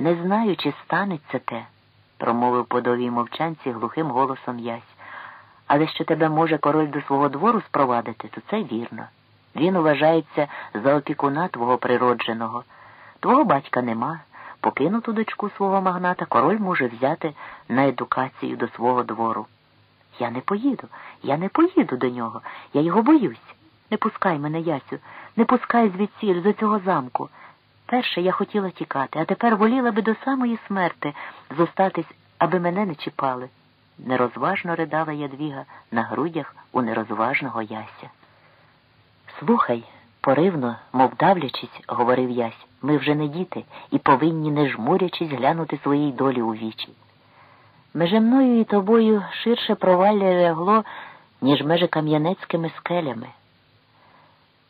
Не знаю, чи станеться те, промовив по довгій мовчанці глухим голосом ясь. Але що тебе може король до свого двору спровадити, то це вірно. Він вважається за опікуна твого природженого. Твого батька нема. Покинуту дочку свого магната король може взяти на едукацію до свого двору. Я не поїду, я не поїду до нього, я його боюсь. Не пускай мене, Ясю, не пускай звідсіль з цього замку. Перше я хотіла тікати, а тепер воліла би до самої смерти зостатись, аби мене не чіпали. Нерозважно ридала ядвіга на грудях у нерозважного яся. Слухай, поривно, мов давлячись, говорив ясь, ми вже не діти і повинні, не жмурячись, глянути своїй долі у вічі. Меже мною і тобою ширше провалля лягло, ніж меже кам'янецькими скелями.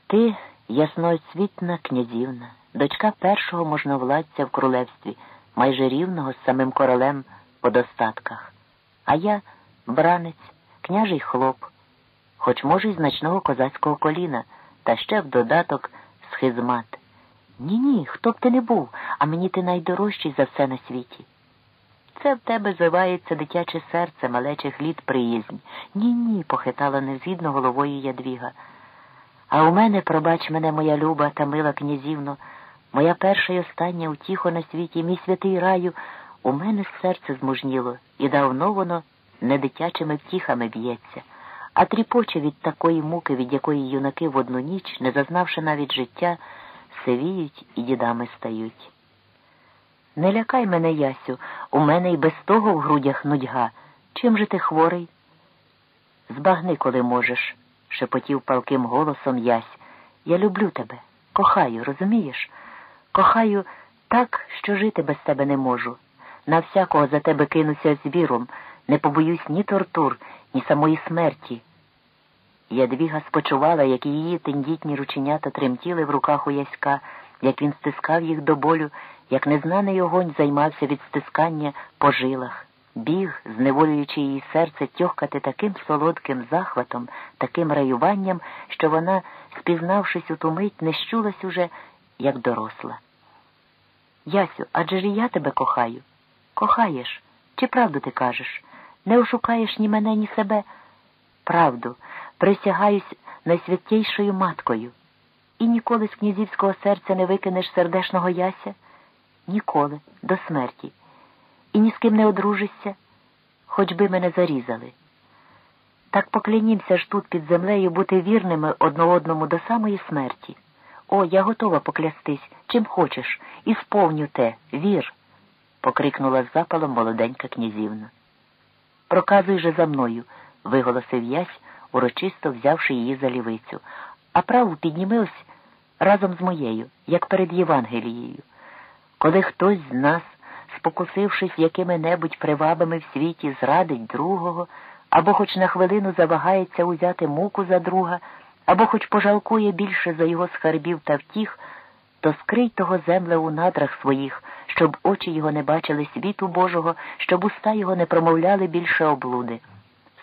Ти ясноцвітна князівна, дочка першого можновладця в королевстві, майже рівного з самим королем по достатках. А я бранець, княжий хлоп, хоч може й значного козацького коліна, та ще в додаток схизмат. Ні, ні, хто б ти не був, а мені ти найдорожчий за все на світі. Це в тебе звивається дитяче серце малечих літ приязнь. Ні, ні, похитала невзгідно головою ядвіга. А у мене, пробач мене, моя люба та мила князівно, моя перша й остання утіхо на світі, мій святий раю, у мене серце змужніло, і давно воно не дитячими втіхами б'ється, а тріпоче від такої муки, від якої юнаки в одну ніч, не зазнавши навіть життя, сивіють і дідами стають. Не лякай мене, Ясю, у мене й без того в грудях нудьга. Чим же ти хворий? Збагни, коли можеш, шепотів палким голосом ясь. Я люблю тебе, кохаю, розумієш? Кохаю так, що жити без тебе не можу. На всякого за тебе кинуся з віром, не побоюсь ні тортур, ні самої смерті. Ядвіга спочувала, як її тендітні рученята тремтіли в руках у яська, як він стискав їх до болю, як незнаний огонь займався від стискання по жилах, біг, зневолюючи її серце, тьохкати таким солодким захватом, таким раюванням, що вона, спізнавшись у ту мить, не щулась уже, як доросла. Ясю, адже ж і я тебе кохаю. Кохаєш, чи правду ти кажеш? Не ошукаєш ні мене, ні себе. Правду, присягаюсь найсвятійшою маткою. І ніколи з князівського серця не викинеш сердешного яся? Ніколи, до смерті. І ні з ким не одружишся, хоч би мене зарізали. Так поклянімся ж тут під землею бути вірними одно одному до самої смерті. О, я готова поклястись, чим хочеш, і сповню те, вір, покрикнула з запалом молоденька князівна. Проказуй же за мною, виголосив ясь, урочисто взявши її за лівицю, а праву підніми ось разом з моєю, як перед Євангелією. Коли хтось з нас, спокусившись якими-небудь привабами в світі, зрадить другого, або хоч на хвилину завагається узяти муку за друга, або хоч пожалкує більше за його скарбів та втіх, то скрий того земле у надрах своїх, щоб очі його не бачили світу Божого, щоб уста його не промовляли більше облуди.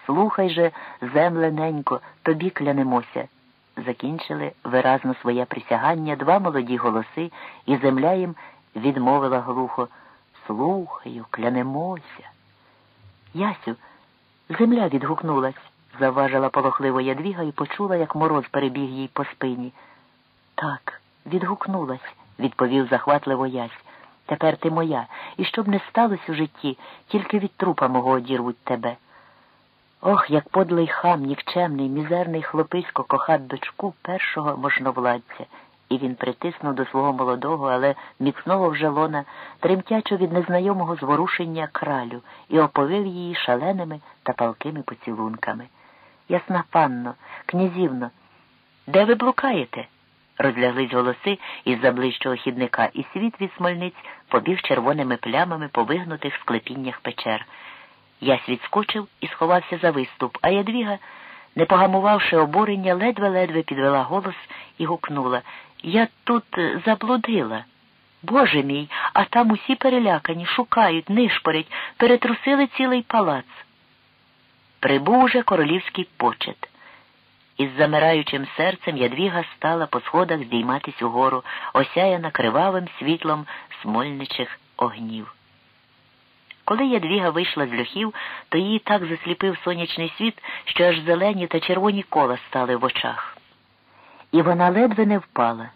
Слухай же, земле ненько, тобі клянемося. Закінчили виразно своє присягання два молоді голоси, і земля їм відмовила глухо Слухаю, клянемося. Ясю, земля відгукнулась, завважила полохливо ядвіга і почула, як мороз перебіг їй по спині. Так, відгукнулась, відповів захватливо ясь. Тепер ти моя, і щоб не сталося у житті, тільки від трупа мого одірвуть тебе. Ох, як подлий хам, нікчемний, мізерний хлописько кохать дочку першого можновладця і він притиснув до свого молодого, але міцного вже лона, тремтячо від незнайомого зворушення кралю і оповив її шаленими та палкими поцілунками. Ясна панно, князівно, де ви блукаєте? Розляглись голоси із заближчого хідника, і світ від смольниць побіг червоними плямами по вигнутих склепіннях печер. Ясь відскочив і сховався за виступ, а ядвіга, не погамувавши обурення, ледве-ледве підвела голос і гукнула я тут заблудила. Боже мій, а там усі перелякані, шукають, нишпорять, перетрусили цілий палац. Прибув уже королівський почет. Із замираючим серцем ядвіга стала по сходах здійматись угору, осяяна кривавим світлом смольничих огнів. Коли Ядвіга вийшла з льохів, то її так засліпив сонячний світ, що аж зелені та червоні кола стали в очах. І вона ледве не впала.